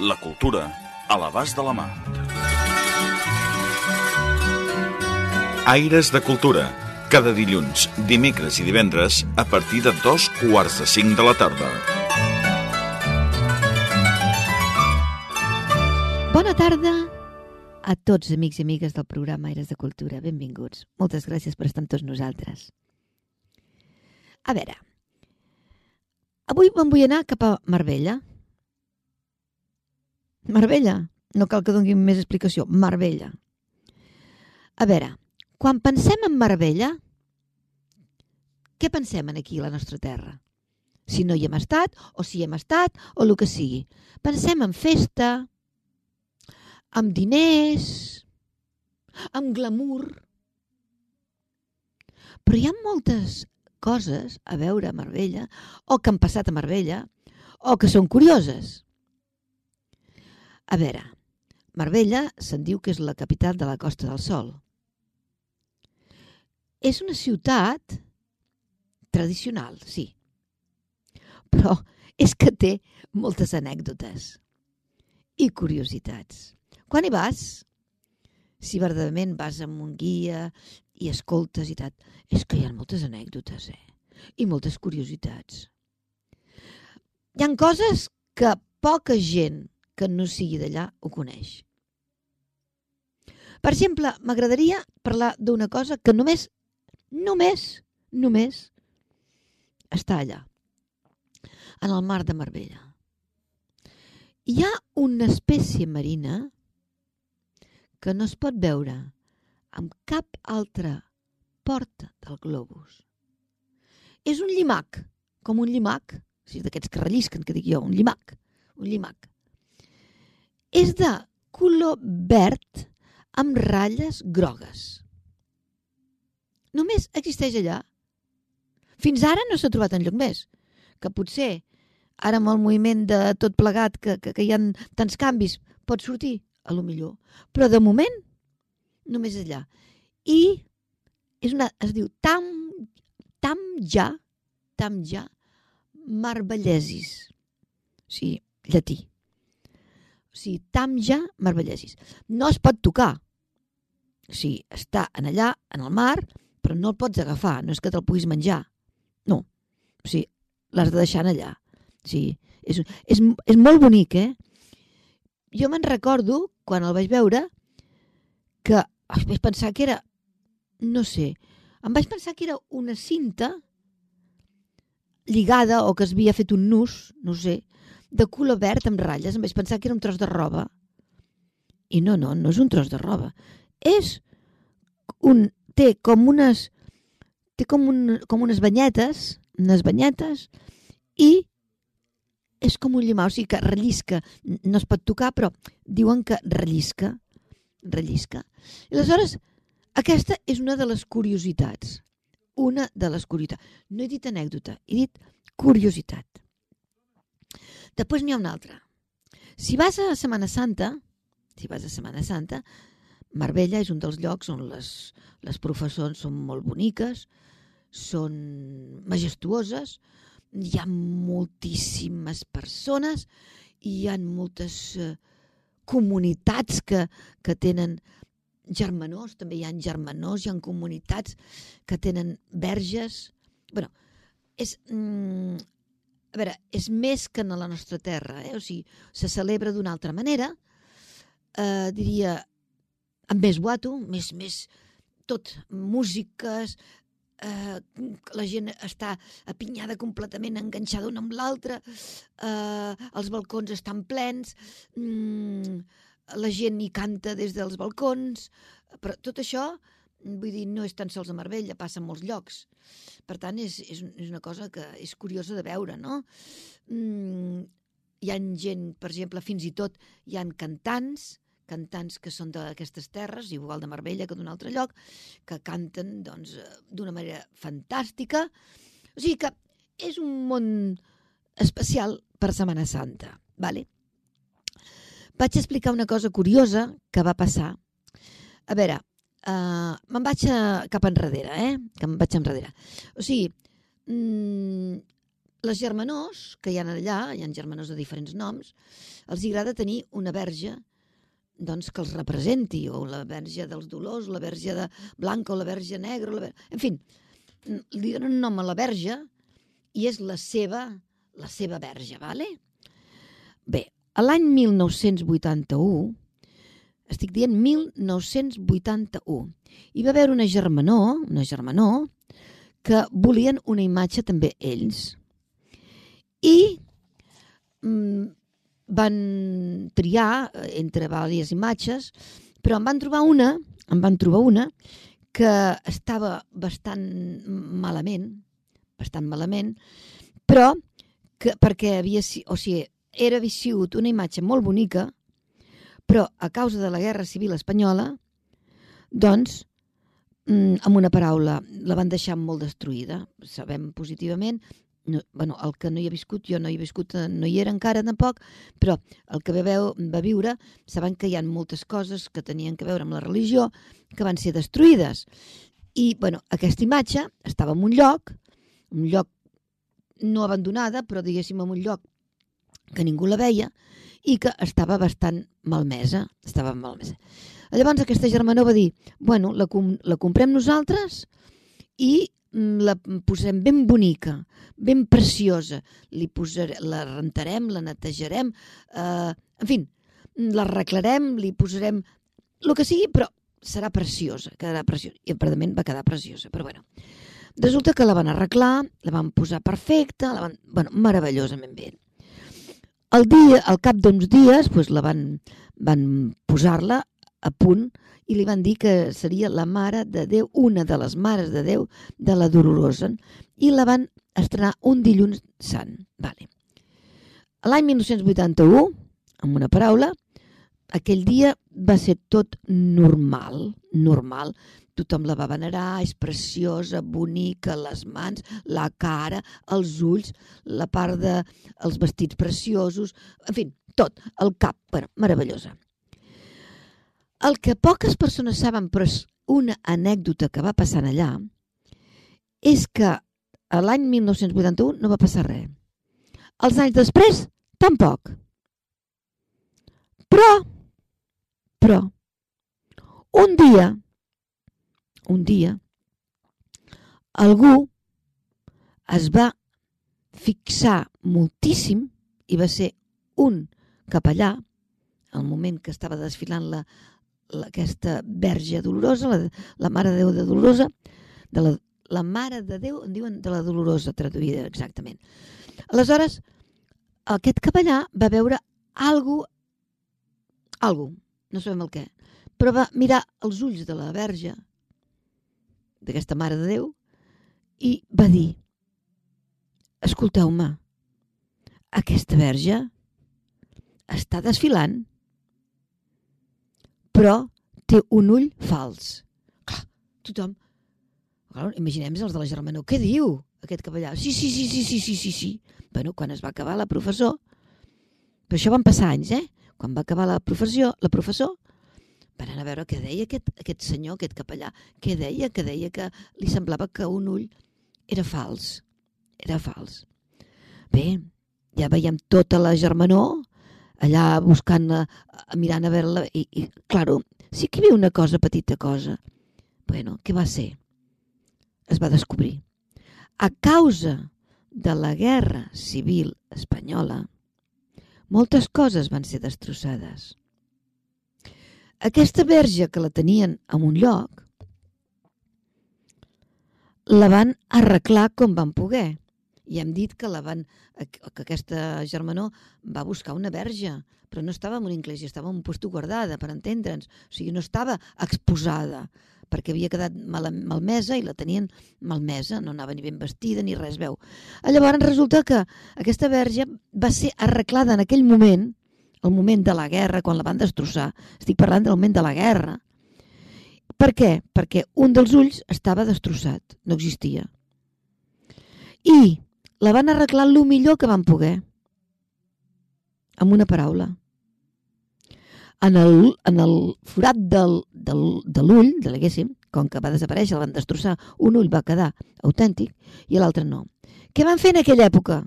La cultura a l'abast de la mà. Aires de Cultura. Cada dilluns, dimecres i divendres a partir de dos quarts de cinc de la tarda. Bona tarda a tots amics i amigues del programa Aires de Cultura. Benvinguts. Moltes gràcies per estar amb tots nosaltres. A veure, avui me'n vull anar cap a Marbella. Marbella. No cal que doni més explicació. Marbella. A veure, quan pensem en Marbella, què pensem en aquí, la nostra terra? Si no hi hem estat, o si hi hem estat, o el que sigui. Pensem en festa, amb diners, amb glamour. Però hi ha moltes coses a veure a Marbella, o que han passat a Marbella, o que són curioses. A veure, Marbella se'n diu que és la capital de la Costa del Sol. És una ciutat tradicional, sí, però és que té moltes anècdotes i curiositats. Quan hi vas, si verdaderament vas amb un guia i escoltes i tal, és que hi ha moltes anècdotes, eh? I moltes curiositats. Hi han coses que poca gent que no sigui d'allà ho coneix. Per exemple, m'agradaria parlar d'una cosa que només, només, només està allà, en el mar de Marbella. Hi ha una espècie marina que no es pot veure amb cap altra porta del globus. És un llimac, com un llimac, o sigui, d'aquests que rellisquen, que dic jo, un llimac, un llimac. És de color verd amb ratlles grogues. Només existeix allà. Fins ara no s'ha trobat enlloc més. Que potser, ara amb el moviment de tot plegat, que, que, que hi ha tants canvis, pot sortir, a lo millor. Però de moment, només allà. I és una, es diu Tam, Tam Ja, Tam Ja, Marvellesis. O sigui, llatí. O sigui, Tam Ja, Marvellesis. No es pot tocar. O sigui, està en allà, en el mar, però no el pots agafar, no és que te'l puguis menjar. No. O sigui, l'has de deixar allà. O sigui, és, és, és molt bonic, eh? Jo me'n recordo, quan el vaig veure, que vaig pensar que era, no sé, em vaig pensar que era una cinta lligada o que es havia fet un nus, no sé, de color verd amb ratlles. Em vaig pensar que era un tros de roba. I no, no, no és un tros de roba. És un... té com unes... té com, un, com unes banyetes, unes banyetes, i és com un llimar, o sigui que rellisca. No es pot tocar, però diuen que rellisca. Rellisca. I aleshores, aquesta és una de les curiositats. Una de les curiositats. No he dit anècdota, he dit curiositat. Després n'hi ha una altra. Si vas a Setmana Santa, si vas a Setmana Santa, Marbella és un dels llocs on les, les professors són molt boniques, són majestuoses, hi ha moltíssimes persones, hi ha moltes eh, comunitats que, que tenen germanors, també hi ha germanors, hi ha comunitats que tenen verges. bueno, és, mm, a veure, és més que en la nostra terra, eh? o sigui, se celebra d'una altra manera, eh, diria, amb més guato, més, més, tot, músiques, eh, la gent està apinyada completament, enganxada una amb l'altra, eh, els balcons estan plens, mm, la gent hi canta des dels balcons, però tot això, vull dir, no és tan sols a Marbella, passa en molts llocs. Per tant, és, és, és una cosa que és curiosa de veure, no? Mm, hi ha gent, per exemple, fins i tot hi han cantants, cantants que són d'aquestes terres, igual de Marbella que d'un altre lloc, que canten doncs d'una manera fantàstica. O sigui que és un món especial per Setmana Santa, vale? Vaig explicar una cosa curiosa que va passar. A veure, uh, me'n vaig a, cap enrere, eh? Que me'n vaig enrere. O sigui, mm, les germanors que hi ha allà, hi ha germanors de diferents noms, els agrada tenir una verge doncs, que els representi, o la verge dels dolors, la verge de blanca o la verge negra, la verge... en fi, li donen nom a la verge i és la seva, la seva verge, vale? Bé, l'any 1981, estic dient 1981, hi va haver una germanor, una germanor, que volien una imatge també ells. I mm, van triar eh, entre diverses imatges, però en van trobar una, en van trobar una que estava bastant malament, bastant malament, però que, perquè havia, o sigui, era sigut una imatge molt bonica, però a causa de la Guerra Civil Espanyola, doncs, mm, amb una paraula, la van deixar molt destruïda. Sabem positivament no, bueno, el que no hi ha viscut, jo no hi he viscut, eh, no hi era encara tampoc, però el que veu, va viure, saben que hi ha moltes coses que tenien que veure amb la religió que van ser destruïdes. I, bueno, aquesta imatge estava en un lloc, un lloc no abandonada, però diguéssim en un lloc que ningú la veia i que estava bastant malmesa, estava malmesa. Llavors aquesta germana va dir, bueno, la, com la comprem nosaltres i Mm, la posarem ben bonica, ben preciosa, li posarem, la rentarem, la netejarem, eh, en fi, la arreglarem, li posarem el que sigui, però serà preciosa, quedarà preciosa. I aparentment va quedar preciosa, però bueno. Resulta que la van arreglar, la van posar perfecta, la van, bueno, meravellosament bé. El dia, al cap d'uns dies, doncs la van, van posar-la a punt i li van dir que seria la Mare de Déu, una de les Mares de Déu de la Dolorosa, i la van estrenar un dilluns sant. Vale. L'any 1981, amb una paraula, aquell dia va ser tot normal, normal. Tothom la va venerar, és preciosa, bonica, les mans, la cara, els ulls, la part de, vestits preciosos, en fi, tot, el cap, bueno, meravellosa. El que poques persones saben, però és una anècdota que va passar allà, és que l'any 1981 no va passar res. Els anys després, tampoc. Però, però, un dia, un dia, algú es va fixar moltíssim i va ser un capellà, al moment que estava desfilant la, aquesta verge dolorosa, la, la Mare de Déu de Dolorosa, de la, la Mare de Déu, en diuen de la Dolorosa, traduïda exactament. Aleshores, aquest capellà va veure algo, algo, no sabem el què, però va mirar els ulls de la verge, d'aquesta Mare de Déu, i va dir, escolteu-me, aquesta verge està desfilant però té un ull fals. Clar, tothom... Clar, imaginem els de la germanor. Què diu aquest capellà? Sí, sí, sí, sí, sí, sí, sí, sí. Bueno, quan es va acabar la professor... Però això van passar anys, eh? Quan va acabar la professió, la professor, van anar a veure què deia aquest, aquest senyor, aquest capellà. Què deia? Que deia que li semblava que un ull era fals. Era fals. Bé, ja veiem tota la germanor, allà buscant, eh, mirant a veure-la, i, i, claro, sí que hi havia una cosa, petita cosa. Bueno, què va ser? Es va descobrir. A causa de la guerra civil espanyola, moltes coses van ser destrossades. Aquesta verge que la tenien en un lloc, la van arreglar com van poder I hem dit que, la van, que aquesta germanor va buscar una verge, però no estava en una iglesia, estava en un puesto guardada, per entendre'ns. O sigui, no estava exposada, perquè havia quedat mal, malmesa i la tenien malmesa, no anava ni ben vestida ni res, veu. Llavors resulta que aquesta verge va ser arreglada en aquell moment, el moment de la guerra, quan la van destrossar. Estic parlant del moment de la guerra. Per què? Perquè un dels ulls estava destrossat, no existia. I la van arreglar el millor que van poder. Amb una paraula. En el, en el forat del, del, de l'ull, de l'haguéssim, com que va desaparèixer, el van destrossar, un ull va quedar autèntic i l'altre no. Què van fer en aquella època?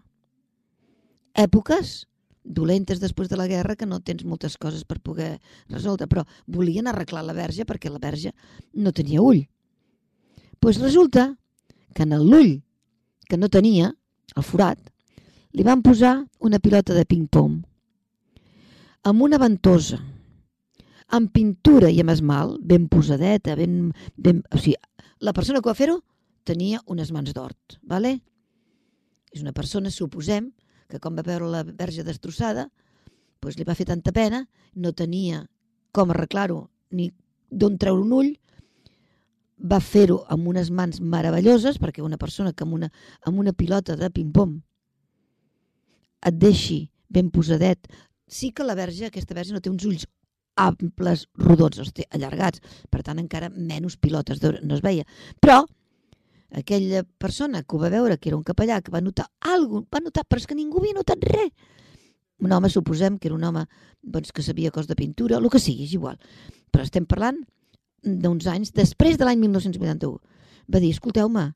Èpoques dolentes després de la guerra que no tens moltes coses per poder resoldre, però volien arreglar la verge perquè la verge no tenia ull. Doncs pues resulta que en l'ull que no tenia, el forat, li van posar una pilota de ping-pong amb una ventosa, amb pintura i amb esmal, ben posadeta, ben, ben... O sigui, la persona que va fer-ho tenia unes mans d'hort, ¿vale? És una persona, suposem, que com va veure la verge destrossada, doncs li va fer tanta pena, no tenia com arreglar-ho ni d'on treure un ull, va fer-ho amb unes mans meravelloses, perquè una persona que amb una, amb una pilota de ping-pong et deixi ben posadet. Sí que la verge, aquesta verge, no té uns ulls amples, rodons, té allargats, per tant encara menys pilotes no es veia. Però aquella persona que ho va veure, que era un capellà, que va notar alguna va notar, però és que ningú havia notat res. Un home, suposem que era un home doncs, que sabia cos de pintura, el que sigui, és igual. Però estem parlant d'uns anys, després de l'any 1981, va dir, escolteu-me,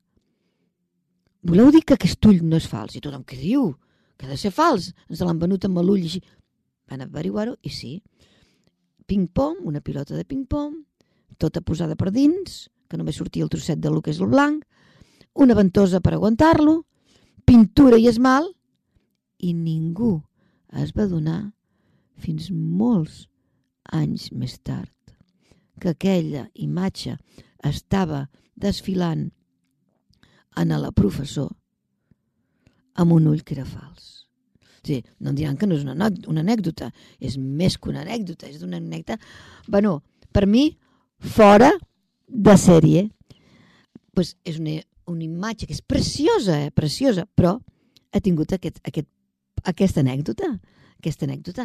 voleu dir que aquest ull no és fals? I tothom, què diu? Que ha de ser fals. Ens l'han venut amb l'ull així. Van averiguar-ho i sí. Ping-pong, una pilota de ping-pong, tota posada per dins, que només sortia el trosset de lo que és el blanc, una ventosa per aguantar-lo, pintura i esmal, i ningú es va donar fins molts anys més tard que aquella imatge estava desfilant en la professor amb un ull que era fals. Sí, no em diran que no és una, una anècdota, és més que una anècdota, és una anècdota... Bueno, per mi, fora de sèrie. pues és una, una imatge que és preciosa, eh? preciosa, però ha tingut aquest, aquest, aquesta anècdota, aquesta anècdota.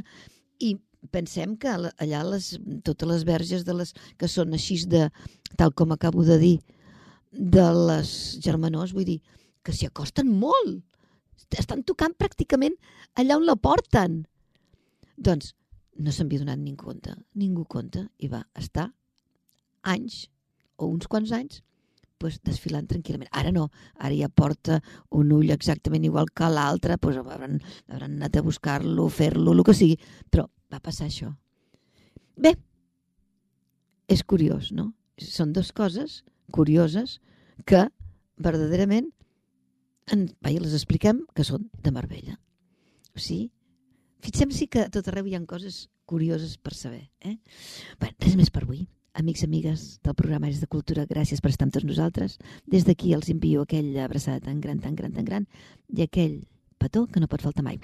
I pensem que allà les, totes les verges de les, que són així de, tal com acabo de dir, de les germanors, vull dir, que s'hi acosten molt. Estan tocant pràcticament allà on la porten. Doncs no se'n havia donat ningú compte, ningú compte, i va estar anys, o uns quants anys, pues, desfilant tranquil·lament. Ara no, ara ja porta un ull exactament igual que l'altre, pues, hauran, hauran anat a buscar-lo, fer-lo, el que sigui, però va passar això. Bé, és curiós, no? Són dues coses curioses que verdaderament en, vaja, les expliquem que són de Marbella. O sigui, fixem-s'hi que tot arreu hi ha coses curioses per saber. Eh? Bé, res més per avui. Amics, amigues del programa Aires de Cultura, gràcies per estar amb tots nosaltres. Des d'aquí els envio aquell abraçada tan gran, tan gran, tan gran i aquell petó que no pot faltar mai.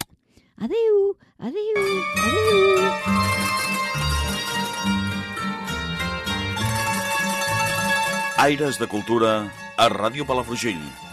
Adeu, adeu, adeu. Aires de Cultura a Ràdio Palafrugell.